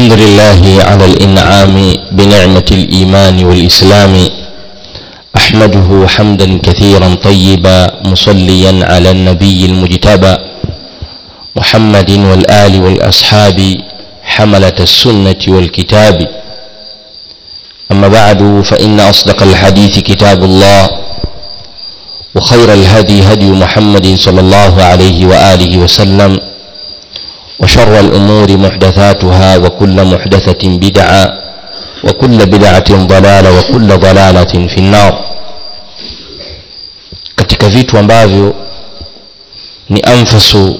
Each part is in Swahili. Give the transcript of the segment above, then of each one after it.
الحمد لله على الإنعام بنعمة الإيمان والإسلام أحمده حمدا كثيرا طيبا مصليا على النبي المجتبى محمد والآل والأصحاب حملة السنة والكتاب. أما بعد فإن أصدق الحديث كتاب الله وخير الهدي هدي محمد صلى الله عليه وآله وسلم وشر الأمور محدثاتها وكل محدثة بدعة وكل بدعة ضلالة وكل ضلالة في النار katika vitu ambavyo ni anfasu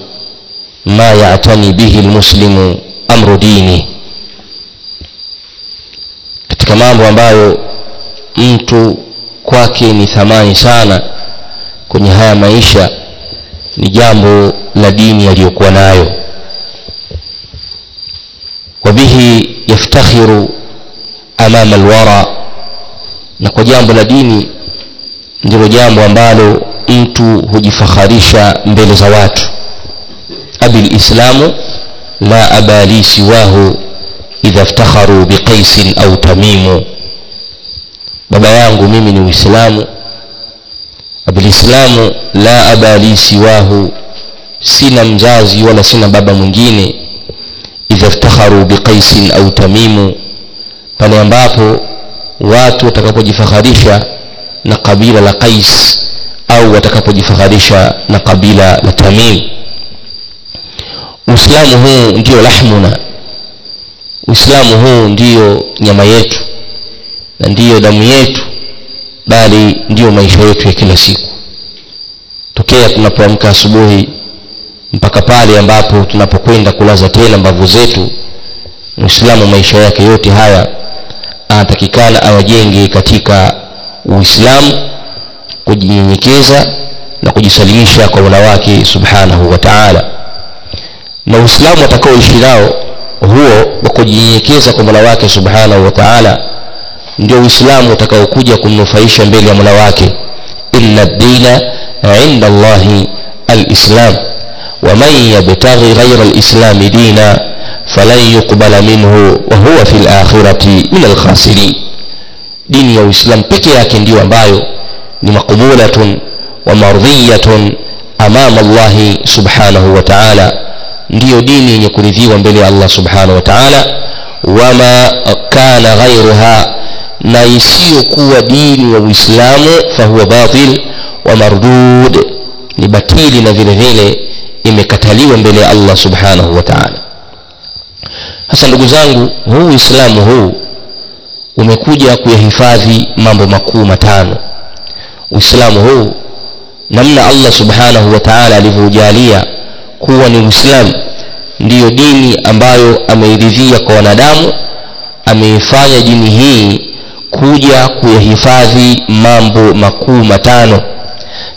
ma ya'tani bihi almuslimu amru dini katika mambo ambayo mtu kwake ni thamani sana kwenye haya maisha ni jambo la dini aliyokuwa nayo وبه يفتخر أمام الورى na kwa jambo la dini ndilo jambo ambalo mtu hujifakharisha mbele za watu abil islamu la aba li siwahu idha iftakharu biqaisin au tamimu baba yangu mimi ni uislamu abilislamu la aba li siwahu sina mzazi wala sina baba mwingine idha iftakharu biqaisin au tamimu pale ambapo watu watakapojifakharisha na kabila la qais au watakapojifaharisha na kabila la tamim. Uislamu huu ndio lahmuna. Uislamu huu ndiyo nyama yetu na ndiyo damu yetu bali ndiyo maisha yetu ya kila siku. Tokea tunapoamka asubuhi mpaka pale ambapo tunapokwenda kulaza tena mbavu zetu muislamu maisha yake yote haya anatakikana awajenge katika uislamu kujinyenyekeza na kujisalimisha kwa mola wake subhanahu wa taala. Na uislamu atakaoishi nao huo wa kujinyenyekeza kwa mola wake subhanahu wa taala ndio uislamu utakaokuja kumnufaisha mbele ya mola wake inna dina inda allahi alislam ومن يبتغي غير الإسلام دينا فلن يقبل منه وهو في الآخرة من الخاسرين dini ya uislamu peke yake ndiyo ambayo ni maqbulatun wa mardhiyatun amama allahi subhanahu wa taala ndiyo dini yenye kuridhiwa mbele ya allah subhanahu wa taala wama kana ghairuha na isiyokuwa dini ya uislamu fahuwa batil wa mardud ni batili na vile vile imekataliwa mbele ya allah subhanahu wa taala. Hasa ndugu zangu huu uislamu huu umekuja kuyahifadhi mambo makuu matano. Uislamu huu namna allah subhanahu wa taala alivyojalia kuwa ni uislamu ndiyo dini ambayo ameiridhia kwa wanadamu ameifanya dini hii kuja kuyahifadhi mambo makuu matano.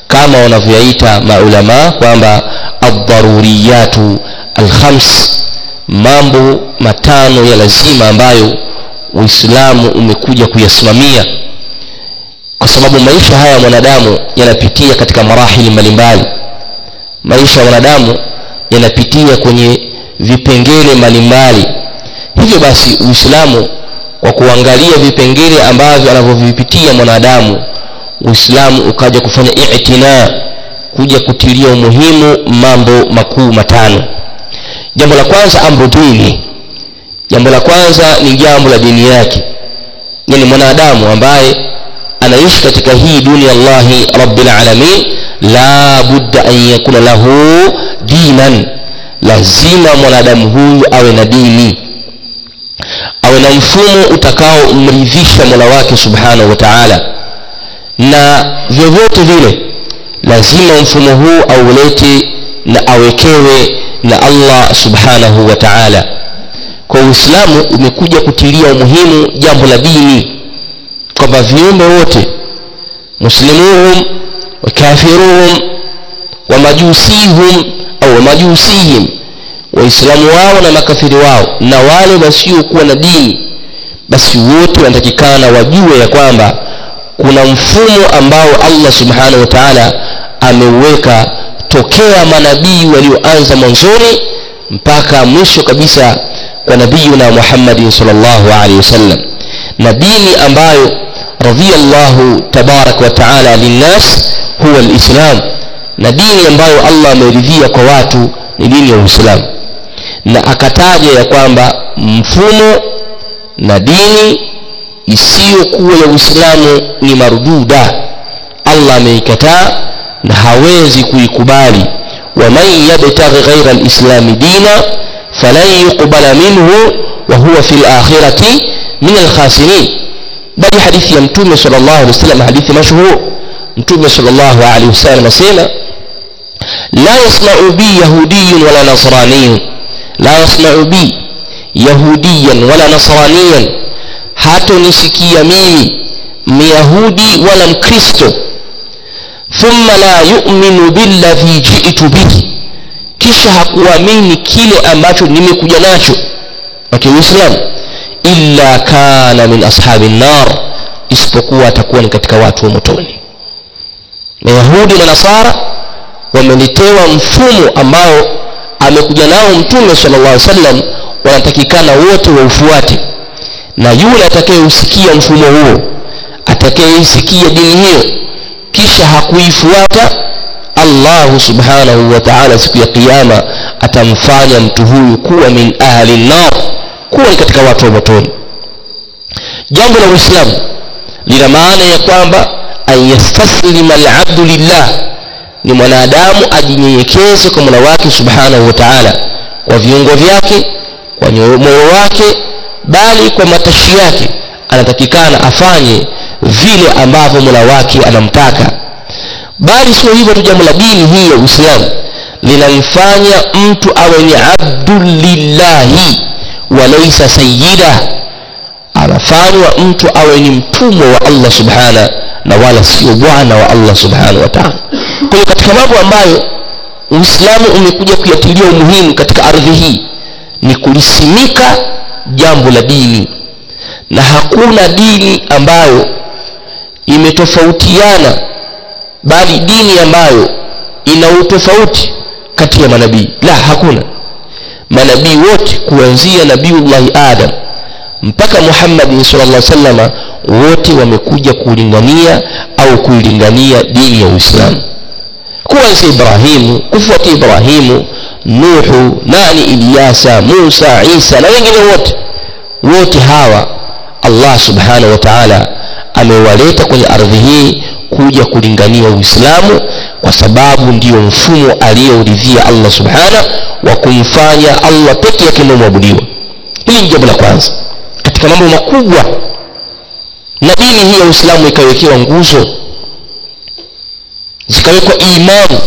Kama wanavyoyaita maulama kwamba adharuriyatu alkhams mambo matano ya lazima ambayo uislamu umekuja kuyasimamia. Kwa sababu maisha haya ya mwanadamu yanapitia katika marahili mbalimbali. Maisha ya mwanadamu yanapitia kwenye vipengele mbalimbali. Hivyo basi uislamu kwa kuangalia vipengele ambavyo anavyovipitia mwanadamu uislamu ukaja kufanya itina kuja kutilia umuhimu mambo makuu matano. Jambo la kwanza amru dini. Jambo la kwanza ni jambo la dini yake. Yani mwanadamu ambaye anaishi katika hii dunia allahi rabbil alamin. La budda an yakuna lahu dinan. Lazima mwanadamu huyu awe na dini. Awe na mfumo utakaomridhisha mola wake subhanahu wa taala. Na vyovyote vile lazima mfumo huu aulete na awekewe na allah subhanahu wa taala. Kwa uislamu umekuja kutilia umuhimu jambo la dini kwamba viumbe wote muslimuhum wa kafiruhum wa majusihum au wamajusihim waislamu wao na makafiri wao na wale wasiokuwa na dini basi wote wanatakikana wajue ya kwamba kuna mfumo ambao allah subhanahu wa taala ameweka tokea manabii walioanza mwanzoni mpaka mwisho kabisa kwa nabiyuna muhammadin sallallahu alaihi wasallam na dini ambayo radhiallahu tabarak wa taala linnas huwa alislam. Na dini ambayo allah ameridhia kwa watu ni dini ya uislamu. Na akataja ya kwamba mfumo na dini isiyokuwa ya uislamu ni marududa allah ameikataa na hawezi kuikubali waman yabtaghi ghaira lislami dina falan yuqbala minhu wa huwa fi lakhirati min alkhasirin bali hadithi ya mtume sal llahu alih wasallam hadithi mashhur mtume sal llahu alaihi wasallam asema la yasmau bi yahudiyun wala nasraniyun la yasmau bi yahudiyan wala nasraniyan hatonisikia mimi myahudi wala mkristo. Thumma la yuminu billadhi jitu bihi kisha hakuamini kile ambacho nimekuja nacho wake uislamu. Illa kana min ashabi nar isipokuwa atakuwa ni katika watu wa motoni. Mayahudi na nasara wameletewa mfumo ambao amekuja nao mtume sallallahu alaihi wasallam wanatakikana wote waufuate na yule atakayeusikia mfumo huo atakayeisikia dini hiyo kisha hakuifuata allahu subhanahu wa taala siku ya kiyama atamfanya mtu huyu kuwa min ahli nar kuwa ni katika watu wa motoni. Jambo la uislamu lina maana ya kwamba an yastaslima alabdu lillah ni mwanadamu ajinyenyekeze kwa mola wake subhanahu wa taala kwa viungo vyake kwa moyo wake bali kwa matashi yake anatakikana afanye vile ambavyo mola wake anamtaka. Bali sio hivyo tu jambo la dini hii ya uislamu linamfanya mtu awe ni abdulillahi walaisa sayida anafanywa mtu awe ni mtumwa wa allah subhana na wala sio bwana wa allah subhanahu wa taala. Kwa hiyo katika mambo ambayo uislamu umekuja kuyatilia umuhimu katika ardhi hii ni kulisimika jambo la dini. Na hakuna dini ambayo imetofautiana bali dini ambayo ina utofauti kati ya manabii. La hakuna. Manabii wote kuanzia nabiiullahi adam mpaka muhammadin sallallahu alaihi wasallam wote wamekuja kulingania au kuilingania dini ya uislamu kuanzia ibrahimu kufuatia ibrahimu nuhu nani? Ilyasa musa isa na wengine wote. Wote hawa allah subhanahu wa taala amewaleta kwenye ardhi hii kuja kulingania uislamu kwa sababu ndiyo mfumo aliyouridhia allah subhana wa kumfanya allah peke yake mwabudiwa. Hili ni jambo la kwanza. Katika mambo makubwa na dini hii ya uislamu ikawekewa nguzo zikawekwa imani.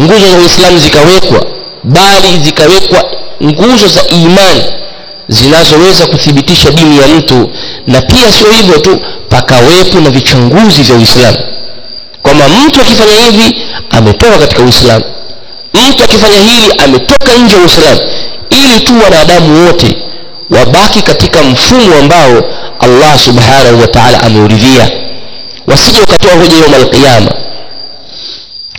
Nguzo za uislamu zikawekwa bali zikawekwa nguzo za imani zinazoweza kuthibitisha dini ya mtu. Na pia sio hivyo tu pakawepo na vichanguzi vya uislamu. Kwamba mtu akifanya hivi ametoka katika uislamu. Mtu akifanya hili ametoka nje ya uislamu. Ili tu wanadamu wote wabaki katika mfumo ambao allah subhanahu wa taala ameuridhia. Wasije wakatoa hoja yauma alqiyama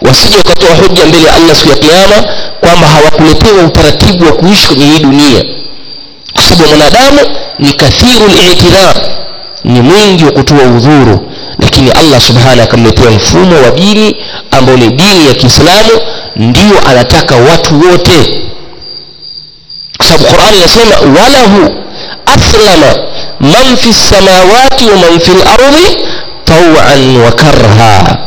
wasije wakatoa hoja mbele ya allah siku ya kiama kwamba hawakuletewa utaratibu wa kuishi kwenye hii dunia. Kwa sababu mwanadamu ni kathiru litidhar ni mwingi wa kutoa udhuru. Lakini allah subhanahu akamletea mfumo wa dini ambao ni dini ya kiislamu ndio anataka watu wote. Kwa sababu qurani inasema walahu aslama man fi samawati wa man fi lardi tawan wa karha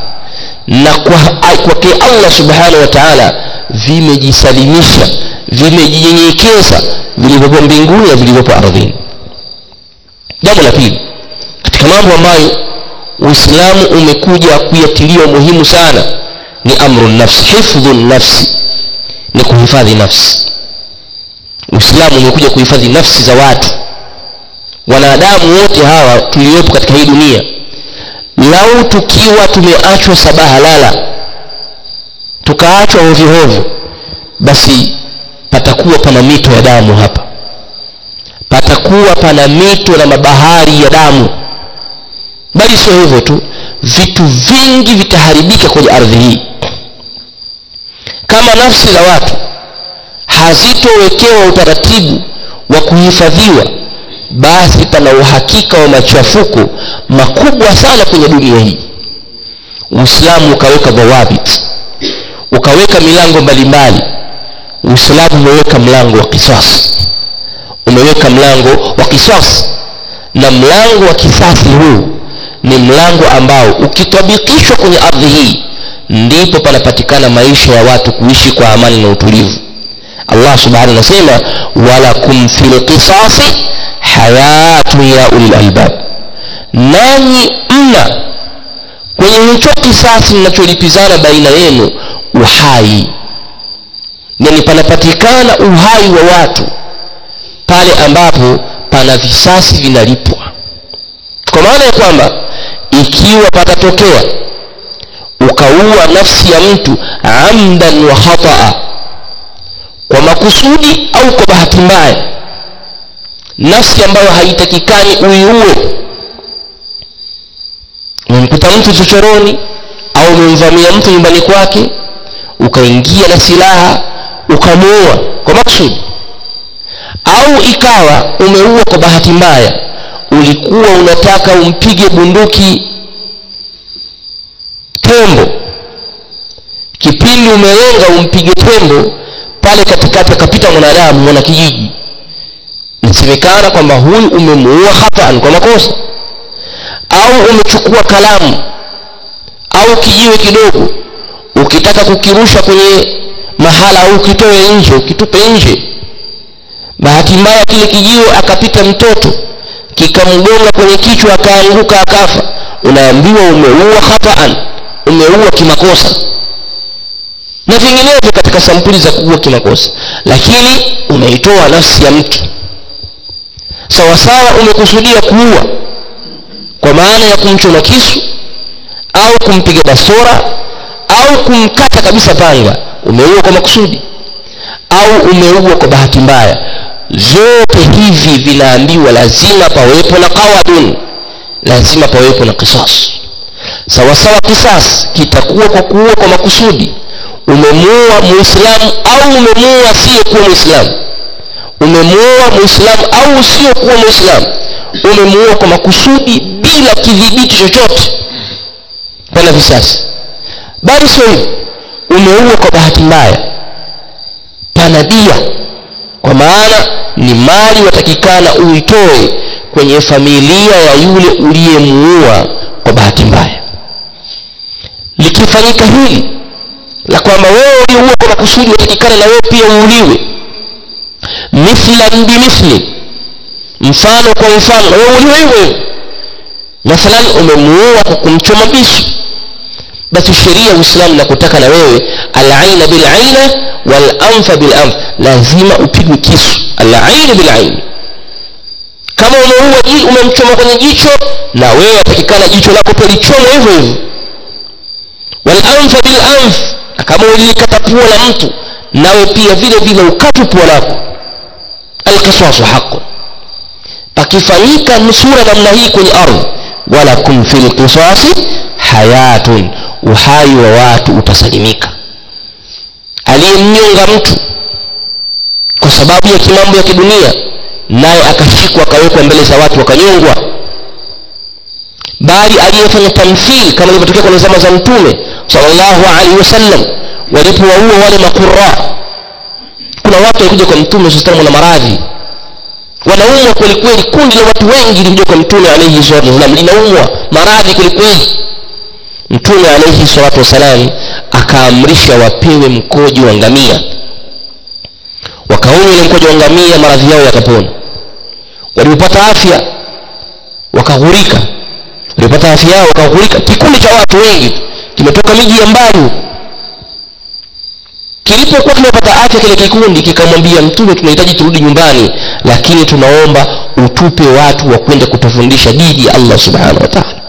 na kwake kwa allah subhanahu wa taala vimejisalimisha vimejinyenyekeza vilivyopo mbinguni na vilivyopo ardhini. Jambo la pili katika mambo ambayo uislamu umekuja kuyatilia muhimu sana ni amru nafsi hifdhu nafsi ni kuhifadhi nafsi. Uislamu umekuja kuhifadhi nafsi za watu. Wanadamu wote hawa tuliopo katika hii dunia lau tukiwa tumeachwa sabaha lala tukaachwa hovyohovyo basi patakuwa pana mito ya damu hapa. Patakuwa pana mito na mabahari ya damu. Bali sio hivyo tu vitu vingi vitaharibika kwenye ardhi hii. Kama nafsi za watu hazitowekewa utaratibu wa kuhifadhiwa basi pana uhakika wa machafuko makubwa sana kwenye dunia hii. Uislamu ukaweka dhawabit ukaweka milango mbalimbali. Uislamu umeweka mlango wa kisasi umeweka mlango wa kisasi. Na mlango wa kisasi huu ni mlango ambao ukitabikishwa kwenye ardhi hii ndipo panapatikana maisha ya watu kuishi kwa amani na utulivu. Allah subhanahu anasema walakum fi lqisasi hayatun ya ulil albab. Nanyi mna kwenye hicho kisasi mnacholipizana baina yenu uhai. Yani panapatikana uhai wa watu pale ambapo pana visasi vinalipwa. Kwa maana ya kwamba ikiwa patatokea ukaua nafsi ya mtu amdan wa khataa kwa makusudi au kwa bahati mbaya nafsi ambayo haitakikani uiue. Umemkuta mtu chochoroni au umemvamia mtu nyumbani kwake ukaingia na silaha ukamuua kwa maksudi. Au ikawa umeua kwa bahati mbaya ulikuwa unataka umpige bunduki tembo. Kipindi umelenga umpige tembo pale katikati akapita mwanadamu mwana kijiji inasemekana kwamba huyu umemuua khataan, kwa makosa. Au umechukua kalamu au kijiwe kidogo ukitaka kukirusha kwenye mahala au kitoe nje ukitupe nje. Bahati mbaya kile kijiwe akapita mtoto kikamgonga kwenye kichwa akaanguka akafa. Unaambiwa umeua khataan, umeua kimakosa. Na vinginevyo katika sampuli za kuua kimakosa. Lakini umeitoa nafsi ya mtu sawasawa umekusudia kuua kwa maana ya kumchoma kisu au kumpiga basora au kumkata kabisa panga umeua kwa makusudi au umeua kwa bahati mbaya. Zote hivi vinaambiwa lazima pawepo na qawadun lazima pawepo na kisas sawasawa kisas kitakuwa kwa kuua kwa makusudi. Umemuua muislamu au umemuua asiyekuwa muislamu umemuua muislamu au usiokuwa muislamu? Umemuua kwa makusudi bila kidhibiti chochote. Pana visasi. Bali sio hivyo. Umeua kwa bahati mbaya. Panadia kwa maana ni mali watakikana uitoe kwenye familia ya yule uliyemuua kwa bahati mbaya. Likifanyika hili la kwamba wewe uliua kwa makusudi watakikana na wewe pia uuliwe mithlan bimithli mfano kwa mfano. Wewe uliwe hivyo mathalan umemuua kwa kumchoma bisu. Basi sheria uislamu nakutaka na wewe alaina bilaina walanfa bilanf. Lazima upigwe kisu. Alaini bilaini kama umeua umemchoma kwenye jicho na wewe atakikana jicho lako pia lichomwe hivyo hivyo. Walanfa bilanf. Kama ulilikata pua la mtu nawe pia vile vile ukatupua pua lako alqisasu haqq pakifanyika nusura namna hii kwenye ardhi. Walakum fi qisasi hayatun. Uhai wa watu utasalimika. Aliyemnyonga mtu kwa sababu ya kimambo ya kidunia naye akashikwa akawekwa mbele za watu wakanyongwa. Bali aliyefanya tamthil kama ilivyotokea kwenye zama za mtume sallallahu alaihi wasallam walipowaua wale makura kuna watu walikuja kwa mtume sallallahu na maradhi. Wanaumwa kweli kweli. Kundi la watu wengi lilikuja kwa mtume alayhi salatu wasalam linaumwa. Maradhi kweli kweli. Mtume alayhi salatu wassalam akaamrisha wapewe mkojo wa ngamia. Wakaunywa ile mkojo wa ngamia maradhi yao yakapona. Walipopata afya wakaghurika walipata afya yao wakaghurika kikundi cha watu wengi kimetoka miji ya mbali kilipokuwa kimepata afya kile kikundi kikamwambia mtume tunahitaji turudi nyumbani lakini tunaomba utupe watu wa kwenda kutufundisha dini allah subhanahu wa taala.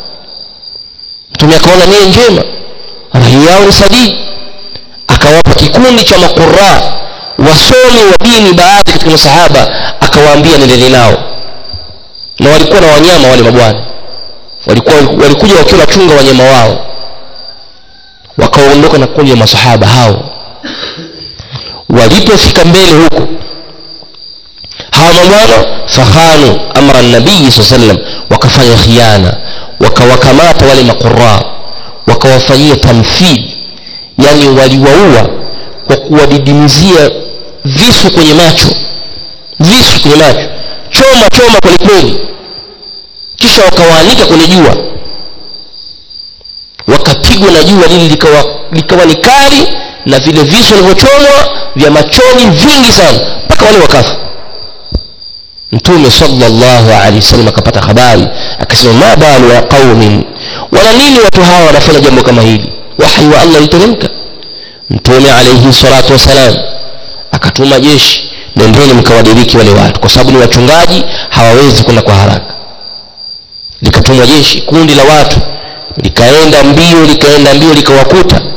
Mtume akaona nia njema ni sadii akawapa kikundi cha maquraa wasomi wa dini baadhi katika masahaba akawaambia nendeni nao. Na walikuwa na wanyama wale mabwana. Walikuwa walikuja wakiwa wachunga wanyama wao. Wakaondoka na kundi la masahaba hao walipofika mbele huko hawa mabwana fakhanu amra nabii saa sallam wakafanya khiana wakawakamata wale maqura wakawafanyia tamthil yani waliwaua kwa kuwadidimzia visu kwenye macho visu kwenye macho choma choma kwelikweli kisha wakawaanika kwenye jua wakapigwa na jua lili likawa, likawa ni kali na vile visu vilivyochomwa vya machoni vingi sana mpaka wale wakafa. Mtume sallallahu alaihi wasallam akapata habari akasema ma balu ya qaumin wala nini watu hawa wanafanya jambo kama hili? Wahi wa allah iliteremka. Mtume alaihi salatu wasalam akatuma jeshi nendeni mkawadiriki wale watu kwa sababu ni wachungaji hawawezi kwenda kwa haraka. Likatumwa jeshi kundi la watu likaenda mbio likaenda mbio likawakuta. na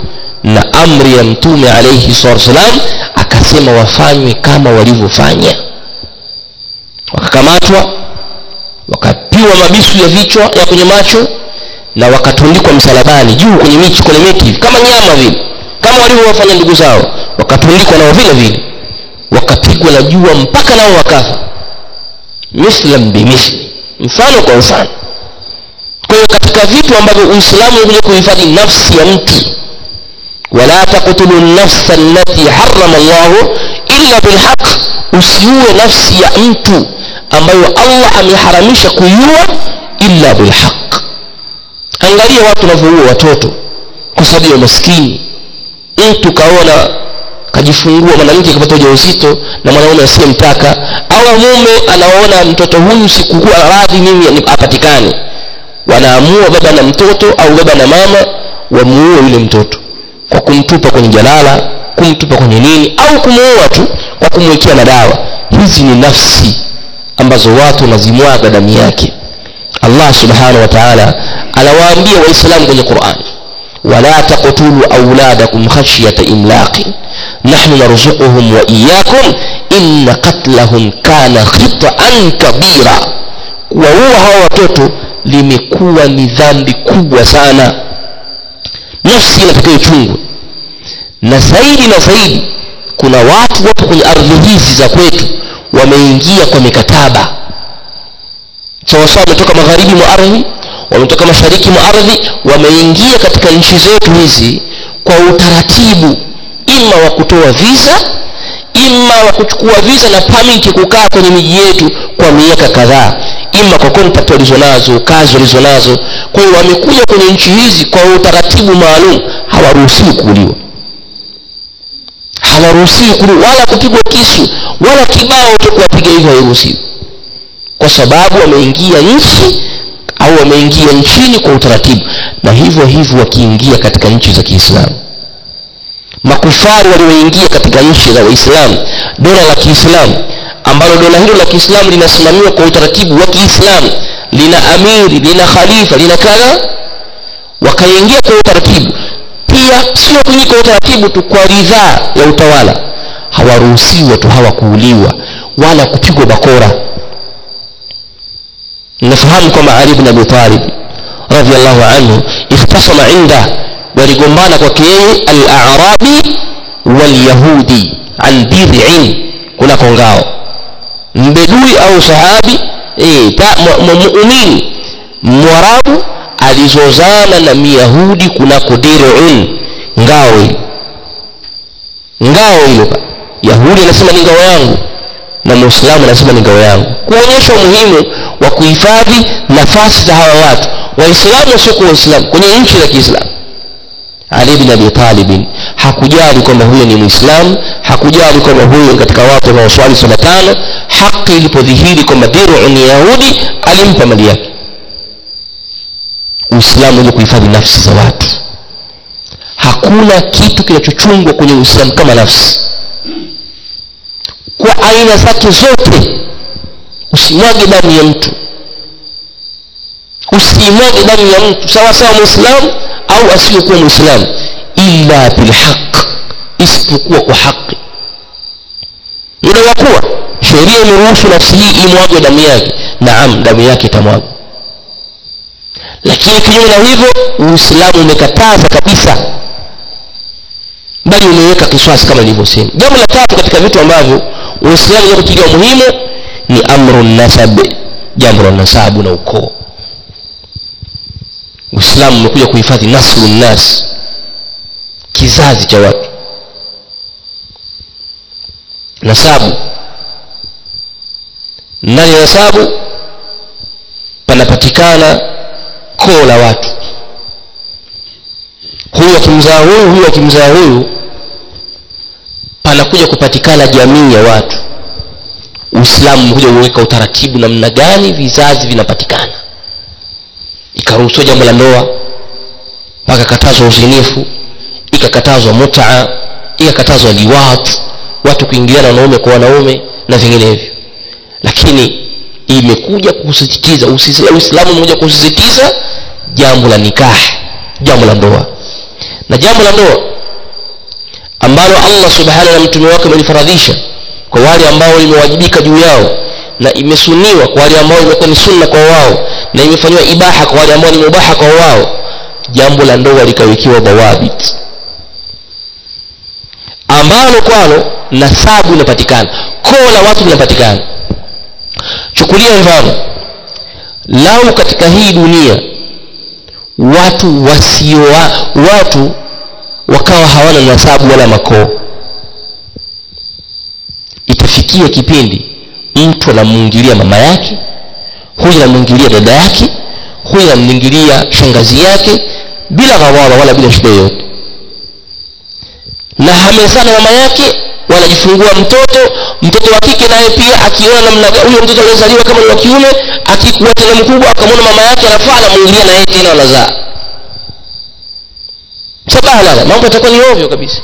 amri ya mtume alaihi salam akasema wafanywe kama walivyofanya. Wakakamatwa wakapiwa mabisu ya vichwa ya kwenye macho na wakatundikwa msalabani juu kwenye michi kwenye miti kama nyama vile kama walivyowafanya ndugu zao. Wakatundikwa nao vile vile wakapigwa na jua mpaka nao wakafa. Mislam bimithli mfano kwa mfano. Kwa katika vitu ambavyo uislamu unakuja kuhifadhi nafsi ya mtu wala taktulu nafsa allati حرم الله illa bilhaq usiue nafsi ya mtu ambayo allah ameharamisha kuiua illa bilhaq. Angalia watu wanavyoua watoto kwa sababu ya maskini mtu kaona kajifungua mwanamke akapata ujauzito na mwanaume asiyemtaka au mume anaona mtoto huyu sikukua radhi mimi apatikane wanaamua baba na mtoto au baba na mama wamuue yule mtoto kwa kumtupa kwenye jalala kumtupa kwenye nini au kumuua tu kwa kumwekea madawa. Hizi ni nafsi ambazo watu wanazimwaga damu yake. Allah subhanahu wa taala anawaambia waislamu kwenye qurani wala taqtulu auladakum khashyata imlaqi nahnu narzuquhum wa iyyakum inna qatlahum kana khitaan kabira. Kuwaua hawa watoto limekuwa ni dhambi kubwa sana nafsi inatakiwa ichungwe. Na zaidi na zaidi kuna watu wapo kwenye ardhi hizi za kwetu wameingia kwa mikataba. Sawasawa wametoka magharibi mwa ardhi wametoka mashariki mwa ardhi wameingia katika nchi zetu hizi kwa utaratibu. Ima wa kutoa visa ima wa kuchukua visa na pamiti kukaa kwenye miji yetu kwa miaka kadhaa ima kwa contact walizonazo kazi walizonazo. Kwa hiyo wamekuja kwenye nchi hizi kwa utaratibu maalum hawaruhusiwi kuuliwa. Hawaruhusiwi kuuliwa. Wala kupigwa kisu wala kibao tu kuwapiga hivyo hairuhusiwi. Kwa sababu wameingia nchi au wameingia nchini kwa utaratibu. Na hivyo hivyo wakiingia katika nchi za kiislamu. Makufari walioingia katika nchi za waislamu dola la kiislamu ambalo dola hilo la kiislamu linasimamiwa kwa utaratibu wa kiislamu. Lina amiri lina khalifa lina kadha. Wakaingia kwa utaratibu. Pia sio kwa utaratibu tu kwa ridhaa ya utawala. Hawaruhusiwi watu hawa kuuliwa wala kupigwa bakora. Nafahamu kwamba ali ibn abi talib radiyallahu anhu ikhtasama inda waligombana kwake yeye wal-yahudi an dir'in kunako ngao mbedui au sahabi e, muumini mwarabu alizozana na myahudi kunako dir'un ngao ile ngao ile yahudi anasema ni ngao yangu na muislamu anasema ni ngao yangu. Kuonyesha umuhimu wa kuhifadhi nafasi za hawa watu. Waislamu wasiokuwa waislamu kwenye nchi za kiislamu ali bin abi Talib. Hakujali kwamba huyo ni muislam hakujali kwamba huyo katika watu wanaoswali swala tano. Haki ilipodhihiri kwamba diru ni yahudi alimpa mali yake. Uislamu ni kuhifadhi nafsi za watu. Hakuna kitu kinachochungwa kwenye uislamu kama nafsi. Kwa aina zake zote usimwage damu ya mtu. Usimwage damu ya mtu. Sawa sawa mwislamu au asiyekuwa muislamu illa bilhaq isipokuwa kwa haki. Muda wa kuwa sheria imeruhusu nafsi hii imwage damu yake. Naam damu yake itamwaga lakini kinyume na hivyo uislamu umekataza kabisa bali umeweka kiswasi kama nilivyosema. Jambo la tatu katika vitu ambavyo uislamu kutilia umuhimu ni amru nasab jambo la nasabu na ukoo uislamu umekuja kuhifadhi naslu nnas kizazi cha watu. Nasabu. Ndani ya nasabu panapatikana koo la watu. Huyu akimzaa huyu huyu akimzaa huyu panakuja kupatikana jamii ya watu. Uislamu umekuja kuweka utaratibu namna gani vizazi vinapatikana ikaruhusiwa jambo la ndoa mpaka katazwa uzinifu ikakatazwa mutaa ikakatazwa liwat watu kuingiliana wanaume kwa wanaume na vinginevyo. Lakini imekuja kusisitiza uislamu umekuja kusisitiza jambo la nikah jambo la ndoa. Na jambo la ndoa ambalo allah subhanahu na mtume wake amelifaradhisha kwa wale ambao limewajibika juu yao na imesuniwa kwa wale ambao imekuwa ni sunna kwa wao na imefanywa ibaha kwa wale ambao ni mubaha kwa wao jambo la ndoa likawekiwa dawabit. Ambalo kwalo nasabu inapatikana koo la watu linapatikana. Chukulia mfano lau katika hii dunia watu wasio watu wakawa hawana nasabu wala makoo. Itafikia kipindi mtu anamuingilia mama yake huyu anamuingilia dada yake huyu anamuingilia shangazi yake bila ghawara wala bila shida yoyote. Na hamezana mama yake wanajifungua mtoto mtoto wa kike naye pia akiona namna huyo mtoto aliyezaliwa kama ni wa kiume akikuwa tena mkubwa akamwona mama yake anafaa anamuingilia na yeye tena wanazaa sabahalala mambo yatakuwa ni ovyo kabisa.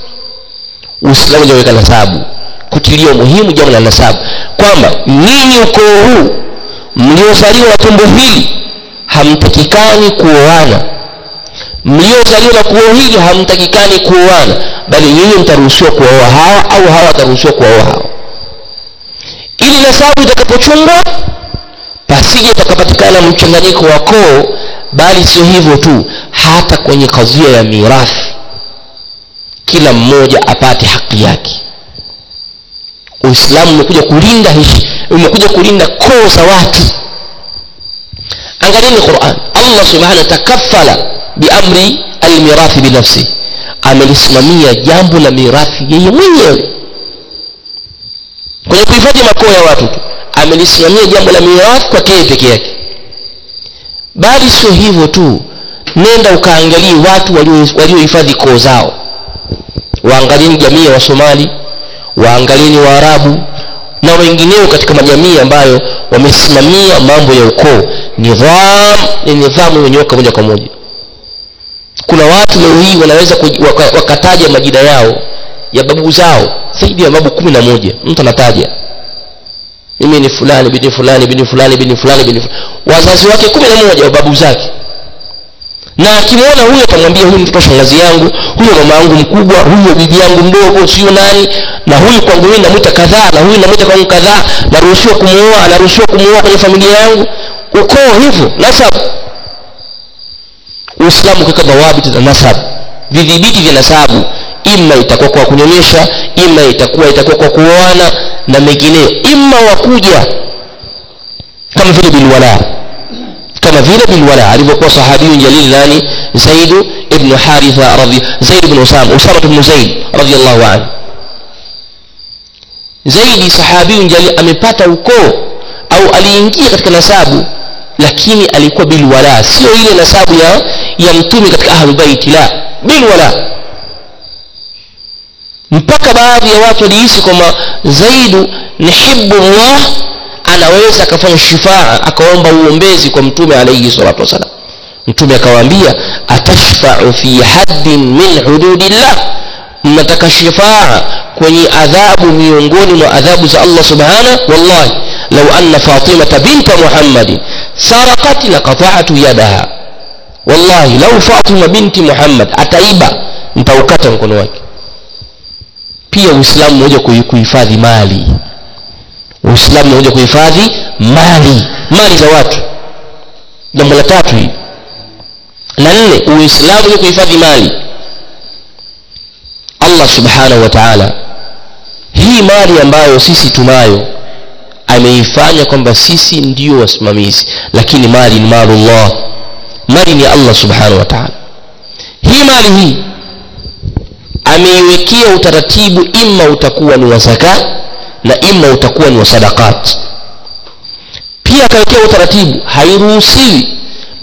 Uislamu ujaweka nasabu kutilia umuhimu jambo la nasabu kwamba nyinyi ukoo huu mliozaliwa na tumbo hili hamtakikani kuoana. Mliozaliwa na kuo hili hamtakikani kuoana bali nyinyi mtaruhusiwa kuoa hawa au hawa wataruhusiwa kuoa hawa. Ili nasabu itakapochungwa pasije itakapatikana mchanganyiko wa koo bali sio hivyo tu hata kwenye kadhia ya mirathi. Kila mmoja apate haki yake uislamu umekuja kulinda umekuja kulinda koo za watu. Angalieni quran. Allah subhanahu takafala biamri almirathi binafsi amelisimamia jambo la mirathi yeye mwenyewe. Kwenye kuhifadhi makoo ya watu tu amelisimamia jambo la mirathi kwake yeye peke yake. Bali sio hivyo tu nenda ukaangalie watu waliohifadhi koo zao. Waangalieni jamii ya wasomali waangalieni waarabu na wengineo katika majamii ambayo wamesimamia mambo ya ukoo. Nidham ni nidhamu imenyoka moja kwa moja. Kuna watu leo hii wanaweza waka, wakataja majina yao ya babu zao zaidi ya babu kumi na moja. Mtu anataja mimi ni fulani bini fulani bini fulani bini fulani bini fulani. Wazazi wake kumi na moja babu zake na akimwona huyo atamwambia huyu mtoto shangazi yangu huyo mama yangu mkubwa huyo bibi yangu mdogo sio nani? Na huyu kwangu mimi namwita kadhaa na huyu namwita kwangu kadhaa. Naruhusiwa kumuoa anaruhusiwa kumuoa kwenye familia yangu. Ukoo hivyo nasab. Uislamu ukiweka dawabiti za nasab. Vidhibiti vya nasabu. Ima itakuwa kwa kunyonyesha ima itakuwa itakuwa kwa kuoana na mengineyo ima wakuja kama vile bilwala كما في نبي الولاء علي بن صحابي جليل ناني زيد بن حارثة رضي زيد بن أسامة أسامة بن زيد رضي الله عنه. زيد صحابي جليل أمي باتا وكو أو ألي ينكي قد كنسابه lakini alikuwa bilwala. Sio ile nasabu ya ya mtume katika ahlubaiti la. Bilwala. Mpaka baadhi ya watu نحب kwamba zaidu ni hibu llah anaweza akafanya shifaa akaomba uombezi kwa mtume alayhi salatu wasalam. Mtume akawaambia atashfau fi haddin min hududillah. Mnataka shifaa kwenye adhabu miongoni mwa adhabu za allah subhana wallahi. Lau anna fatimata binta muhammadin sarakati laqata'tu yadaha. Wallahi lau fatima binti muhammad ataiba nitaukata mkono wake. Pia uislamu moja kuhifadhi mali uislamu umoja kuhifadhi mali. Mali za watu. Jambo la tatu hili na nne uislamu ni kuhifadhi mali. Allah subhanahu wa ta'ala hii mali ambayo sisi tunayo ameifanya kwamba sisi ndio wasimamizi. Lakini mali ni malullah. Mali ni allah subhanahu wa taala. Hii mali hii ameiwekea utaratibu ima utakuwa ni wa zaka na ima utakuwa ni wa sadakat pia akawekea utaratibu hairuhusiwi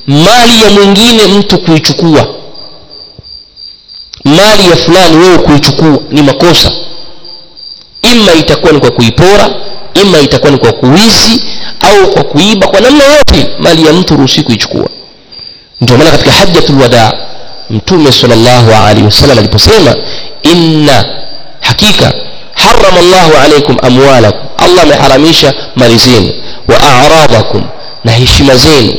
mali ya mwingine mtu kuichukua. Mali ya fulani wewe kuichukua ni makosa. Ima itakuwa ni kwa kuipora ima itakuwa ni kwa kuwizi au kwa kuiba kwa namna yote mali ya mtu ruhusi kuichukua. Ndio maana katika hajjatul wadaa mtume sallallahu alaihi wasallam aliposema inna hakika harama llahu alaikum amwalakum. Allah ameharamisha mali zenu. Wa a'radakum na heshima zenu.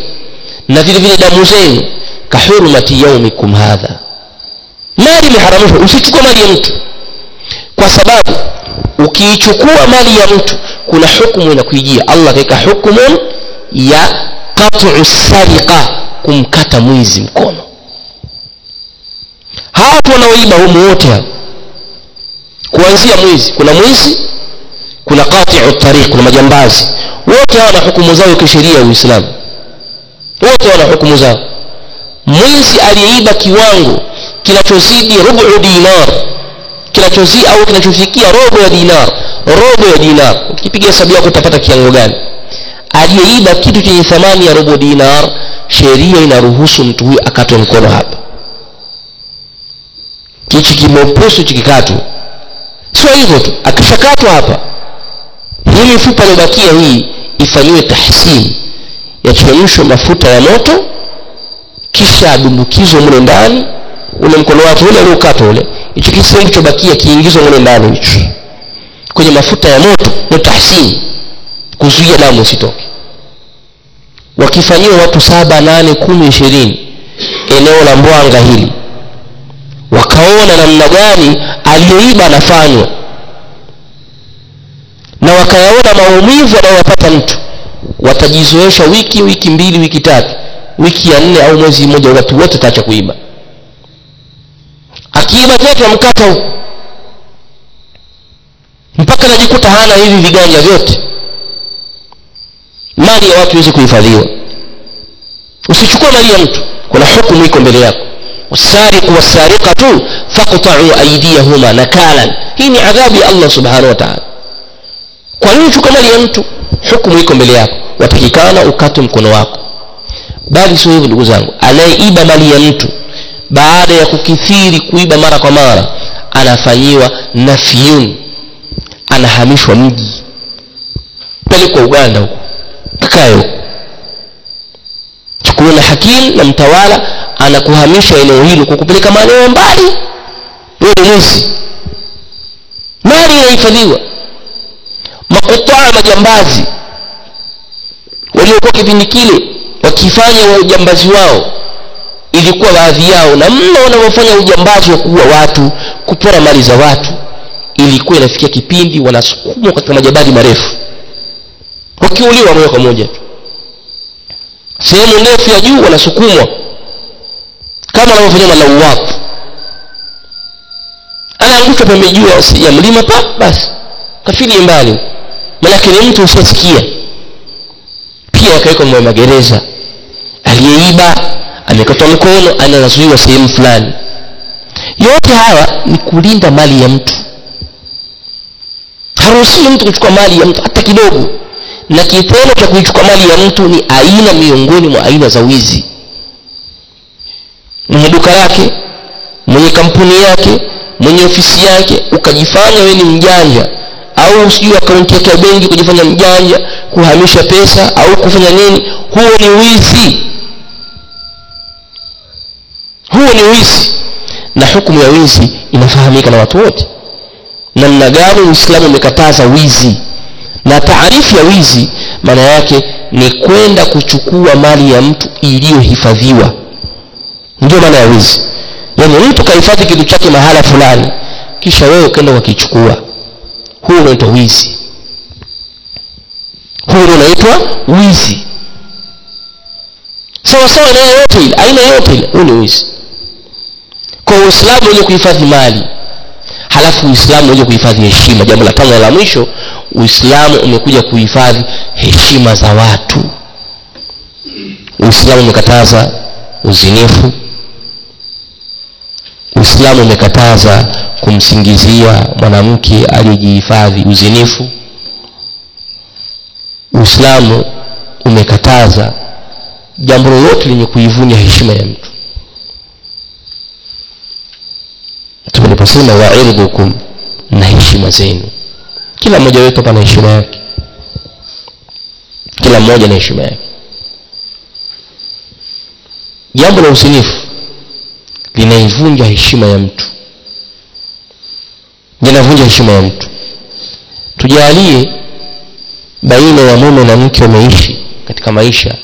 Na vile vile damu zenu. Kahurmati yaumikum hadha. Mali imeharamishwa. Usichukue mali ya mtu. Kwa sababu ukiichukua mali ya mtu kuna hukumu inakuijia. Allah kaika hukumu ya qat'u sariqa kumkata mwizi mkono. Hawa wanaoiba humu wote hao kuanzia mwizi kuna mwizi kuna qati'u tariq kuna majambazi. Wote wana na hukumu zao kisheria uislamu. Wote wana hukumu zao. Mwizi aliyeiba kiwango kinachozidi rubu dinar kinachozidi au kinachofikia robo ya dinar robo ya dinar. Ukipiga hesabu yako utapata kiwango gani? Aliyeiba kitu chenye thamani ya robo dinar sheria inaruhusu mtu huyu akatwe mkono hapa. Kichi kimoposo chikikatwe sio hivyo tu. Akishakatwa hapa hii mifupa iliyobakia hii ifanyiwe tahsin yachemshwe mafuta ya moto kisha adumbukizwe mle ndani ule mkono wake ule aliokata ule hicho kisehemu kilichobakia kiingizwe mle ndani hicho. Kwenye mafuta ya moto ni tahsin kuzuia damu isitoke. Wakifanyiwa watu saba nane kumi ishirini eneo la mbwanga hili wakaona namna gani aliyoiba anafanywa na wakayaona maumivu anayopata mtu watajizoesha wiki wiki mbili wiki tatu wiki ya nne au mwezi mmoja watu wote wataacha kuiba akiiba vyote amkata huko mpaka najikuta hana hivi viganja vyote. Mali ya watu iweze kuhifadhiwa. Usichukue mali ya mtu kuna hukumu iko mbele yako. Wasariqu wasariqatu faqta'u aydiyahuma nakalan. Hii ni adhabu ya Allah subhanahu wa ta'ala kwa nini uchukue mali ya mtu? Hukumu iko mbele yako. Watakikana ukate mkono wako. Bali sio hivyo ndugu zangu. Anayeiba mali ya mtu baada ya kukithiri kuiba mara kwa mara anafanyiwa nafyun. Anahamishwa mji. Pelekwa uganda huko. Kakae huko. Chukuliwa na hakimu na mtawala anakuhamisha eneo hilo kwa kupeleka maeneo mbali. Wewe mwizi. Mali inahifadhiwa makutaa majambazi waliokuwa kipindi kile wakifanya ujambazi wao. Ilikuwa baadhi yao na mno wanaofanya ujambazi wa kuua watu kupora mali za watu ilikuwa inafikia kipindi wanasukumwa katika majabali marefu. Wakiuliwa moja kwa moja tu. Sehemu ndefu ya juu wanasukumwa kama wanavyofanya malauwaku anaangushwa pembe juu ya mlima pa basi kafili mbali manake ni mtu usiosikia pia akawekwa mwa magereza. Aliyeiba amekatwa mkono anazuiwa sehemu fulani. Yote hawa ni kulinda mali ya mtu. Haruhusiwi mtu kuchukua mali ya mtu hata kidogo. Na kitendo cha kuichukua mali ya mtu ni aina miongoni mwa aina za wizi. Mwenye duka lake mwenye kampuni yake mwenye ofisi yake ukajifanya wewe ni mjanja au sijui akaunti yake ya benki kujifanya mjanja kuhamisha pesa au kufanya nini huo ni wizi. Huo ni wizi. Na hukumu ya wizi inafahamika na watu wote. Namna gani uislamu umekataza wizi? Na taarifu ya wizi maana yake ni kwenda kuchukua mali ya mtu iliyohifadhiwa. Ndio maana ya wizi. Yaani mtu kahifadhi kitu chake mahala fulani kisha wewe ukaenda ukakichukua huu unaitwa wizi. Huu unaitwa wizi. Sawa sawa na yote ile aina yote ile huu ni wizi. Kwa uislamu wenye kuhifadhi mali halafu uislamu wenye kuhifadhi heshima. Jambo la tano la mwisho uislamu umekuja kuhifadhi heshima za watu. Uislamu umekataza uzinifu. Uislamu umekataza kumsingizia mwanamke aliyejihifadhi uzinifu. Uislamu umekataza jambo lolote lenye kuivunja heshima ya mtu. Tuliposema irdukum na heshima zenu. Kila mmoja wetu ana heshima yake. Kila mmoja na heshima yake. Jambo la usinifu linaivunja heshima ya mtu linavunja heshima ya mtu. Tujalie baina ya mume na mke wameishi katika maisha.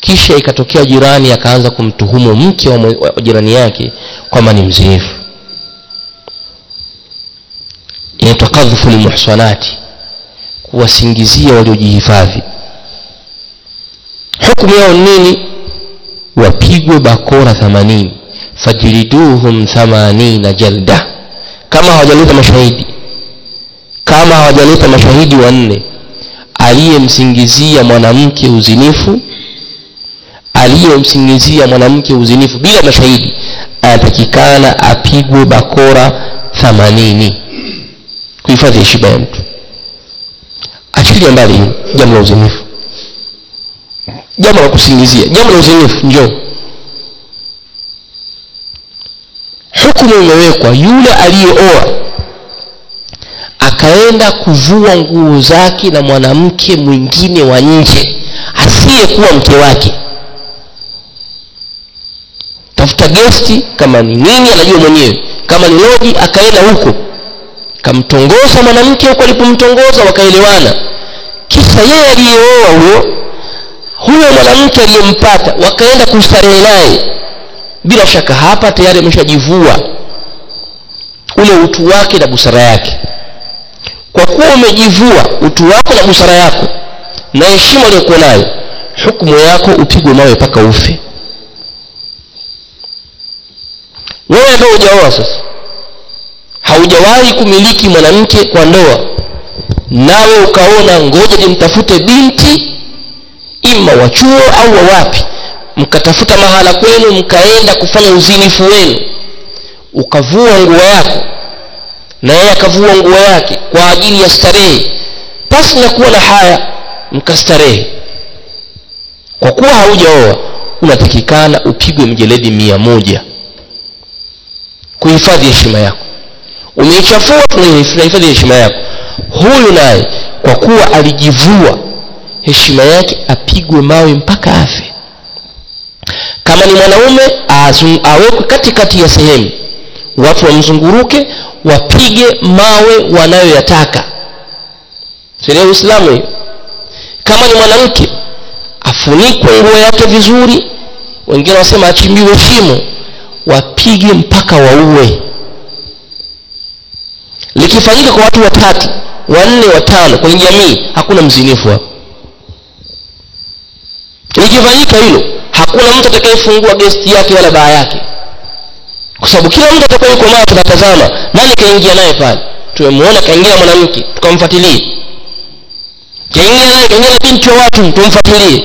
Kisha ikatokea jirani akaanza kumtuhumu mke wa, jirani yake kwamba ni mzinifu inaitwa kadhfu lmuhsanati kuwasingizia waliojihifadhi. Hukumu yao nini? Wapigwe bakora 80 fajliduhum 80 jalda kama hawajaleta mashahidi kama hawajaleta mashahidi wanne aliyemsingizia mwanamke uzinifu aliyemsingizia mwanamke uzinifu bila mashahidi anatakikana apigwe bakora 80 kuhifadhi heshima ya mtu. Achilia mbali jambo la uzinifu. Jambo la kusingizia jambo la uzinifu njoo hukumu imewekwa yule aliyeoa akaenda kuvua nguo zake na mwanamke mwingine wa nje asiyekuwa mke wake. Tafuta gesti kama ni nini anajua mwenyewe. Kama ni loji akaenda huko kamtongoza mwanamke huko. Alipomtongoza wakaelewana. Kisa yeye aliyeoa huyo huyo mwanamke aliyempata wakaenda kustarehe naye bila shaka hapa tayari ameshajivua ule utu wake na busara yake. Kwa kuwa umejivua utu wako na busara yako na heshima uliyokuwa nayo hukumu yako upigwe mawe mpaka ufe. Wewe ambaye hujaoa sasa haujawahi kumiliki mwanamke kwa ndoa nawe ukaona ngoja nimtafute binti ima wa chuo au wa wapi mkatafuta mahala kwenu mkaenda kufanya uzinifu wenu ukavua nguo yako na yeye akavua nguo yake kwa ajili ya starehe. Basi na kuwa na haya mkastarehe. Kwa kuwa haujaoa unatakikana upigwe mjeledi mia moja. Kuhifadhi heshima yako. Umeichafua tunahifadhi heshima yako. Huyu naye kwa kuwa alijivua heshima yake apigwe mawe mpaka afe kama ni mwanaume awekwe katikati ya sehemu. Watu wamzunguruke wapige mawe wanayoyataka. Sheria ya uislamu hiyo kama ni mwanamke afunikwe nguo yake vizuri. Wengine wasema achimbiwe shimo. Wapige mpaka waue. Likifanyika kwa watu watatu wanne watano kwenye jamii hakuna mzinifu hapo likifanyika hilo hakuna mtu atakayefungua gesti yake wala baa yake. Kwa sababu kila mtu macho tunatazama nani kaingia naye pale. Tumemwona kaingia mwanamke tukamfuatilie. Kaingia naye kaingia na binti wa watu tumfuatilie.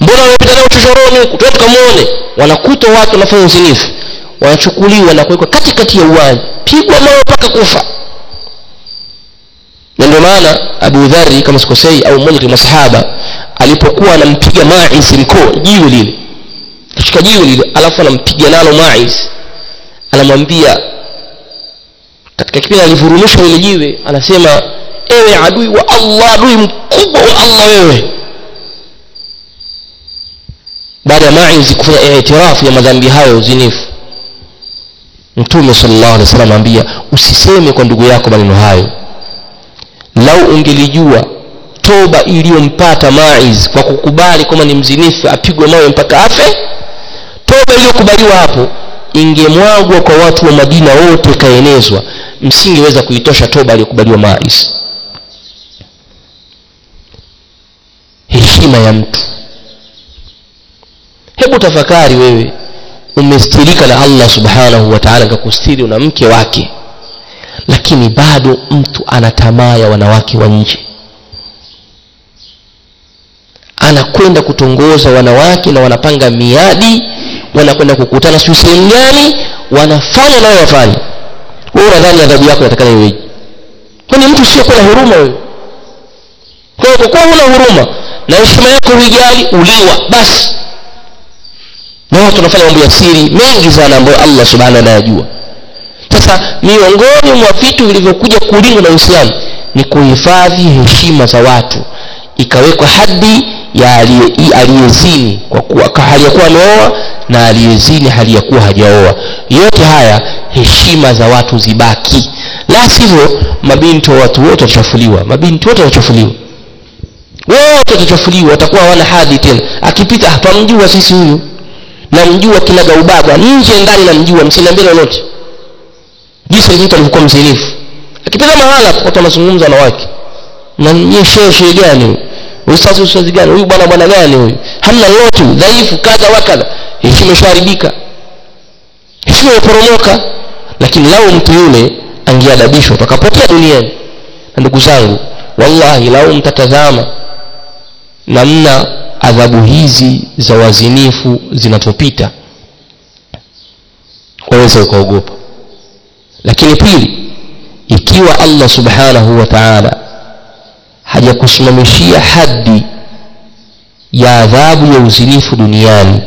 Mbona wamepita nao chochoroni huku? Tuwe tukamwone wanakuta watu wanafanya uzinifu. Wanachukuliwa na kuwekwa katikati ya uwanja. Pigwa mawe mpaka kufa maana abu Dharri kama sikosei au mmoja wa masahaba alipokuwa anampiga mais mkoo jiwe lile. Kashika jiwe lile alafu anampiga nalo mais anamwambia katika kipindi alivurumisha ile jiwe anasema ewe adui wa allah adui mkubwa wa allah wewe. Baada ya maiz kufanya itirafu ya madhambi hayo uzinifu mtume sallallahu alaihi wasallam anambia usiseme kwa ndugu yako maneno hayo lau ungelijua toba iliyompata maiz kwa kukubali kama ni mzinifu apigwe mawe mpaka afe toba iliyokubaliwa hapo ingemwagwa kwa watu wa madina wote ikaenezwa msingeweza kuitosha toba aliyokubaliwa maiz. Heshima ya mtu. Hebu tafakari wewe umestirika na allah subhanahu wa taala kakustiri una mke wake lakini bado mtu ana tamaa ya wanawake wa nje. Anakwenda kutongoza wanawake na wanapanga miadi wanakwenda kukutana siu sehemu gani wanafanya nayo wafanye. Wewe unadhani adhabu yako inatakana iweje kwani mtu sio kwa huruma wewe? Kwa hiyo kwa huna huruma na heshima yako huijali uliwa basi. Na watu wanafanya mambo ya siri mengi sana ambayo allah subhanahu wa ta'ala anayajua sasa miongoni mwa vitu vilivyokuja kulindwa na uislamu ni kuhifadhi heshima za watu. Ikawekwa hadi ya aliyezini kwa kuwa hali ya ameoa na aliyezini hali ya hajaoa. Yote haya heshima za watu zibaki. La sivyo mabinti wa watu wote watachafuliwa. Mabinti wote watachafuliwa. Wote watachafuliwa watakuwa hawana hadhi tena. Akipita hapamjua sisi huyu. Namjua kinaga ubaga nje ndani namjua msiniambie lolote jinsi mtu alivyokuwa mzinifu. Akipita mahala watu wanazungumza na wake. Na nyie sheshe gani? Ustazi ustazi gani? Huyu bwana bwana gani huyu? Hamna lolote dhaifu kadha wakadha heshima imesharibika heshima imeporomoka. Lakini lau mtu yule angeadabishwa pakapotea duniani. Na ndugu zangu wallahi lau mtatazama namna adhabu hizi za wazinifu zinatopita waweza ukaogopa lakini pili ikiwa allah subhanahu wa taala hajakusimamishia hadi ya adhabu ya uzinifu duniani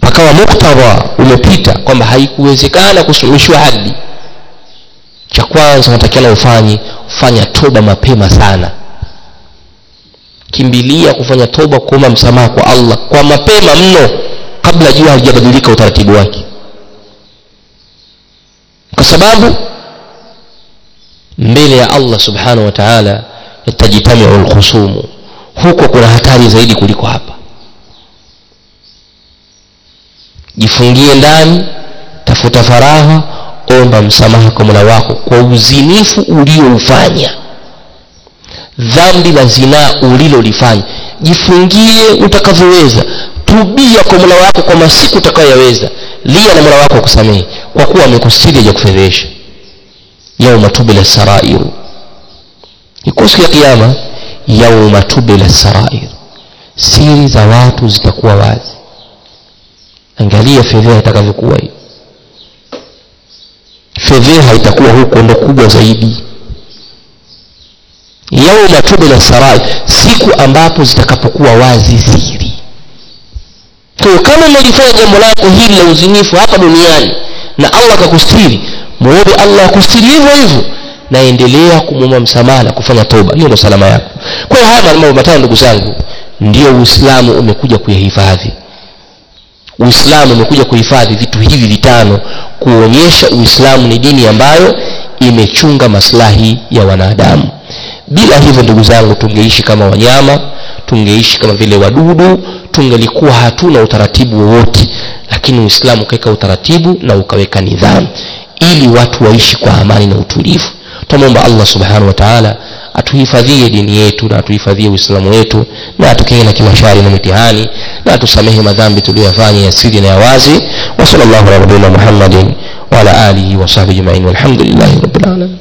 pakawa muktadha umepita kwamba haikuwezekana kusimamishiwa hadi cha kwanza unatakiwa ufanye fanya toba mapema sana. Kimbilia kufanya toba kuomba msamaha kwa allah kwa mapema mno kabla jua halijabadilika utaratibu wake kwa sababu mbele ya allah subhanahu wa taala tajitamiu lkhusumu huko kuna hatari zaidi kuliko hapa. Jifungie ndani tafuta faraha omba msamaha kwa mola wako kwa uzinifu ulioufanya dhambi la zinaa ulilolifanya. Jifungie utakavyoweza. Tubia kwa mola wako kwa masiku utakayoyaweza lia na mola wako akusamehe kwa kuwa amekustiri hajakufedhesha yauma tubila sarairu. Iko siku ya kiama yauma tubila sarair siri za watu zitakuwa wazi. Angalia fedheha itakavyokuwa hii fedheha itakuwa huko ndo kubwa zaidi. Yauma tubila sarai siku ambapo zitakapokuwa wazi siri kwa kama umelifanya jambo lako hili la uzinifu hapa duniani na allah akakustiri muombe allah akustiri hivyo hivyo naendelea kumwomba msamaha na kufanya toba. Hiyo ndio salama yako. Kwa hiyo haya mambo matano ndugu zangu ndio uislamu umekuja kuyahifadhi. Uislamu umekuja kuhifadhi vitu hivi vitano kuonyesha uislamu ni dini ambayo imechunga maslahi ya wanadamu. Bila hivyo ndugu zangu tungeishi kama wanyama tungeishi kama vile wadudu tungelikuwa hatuna utaratibu wowote lakini uislamu ukaweka utaratibu na ukaweka nidhamu ili watu waishi kwa amani na utulivu. Tunamwomba allah subhanahu wa taala atuhifadhie dini yetu na atuhifadhie uislamu wetu na atukinge na kimashari na mitihani na atusamehe madhambi tuliyoyafanya ya siri na ya wazi. Wa sallallahu ala nabiyina muhammadin wa ala alihi wa sahbihi ajmain. Walhamdulillahi rabbil alamin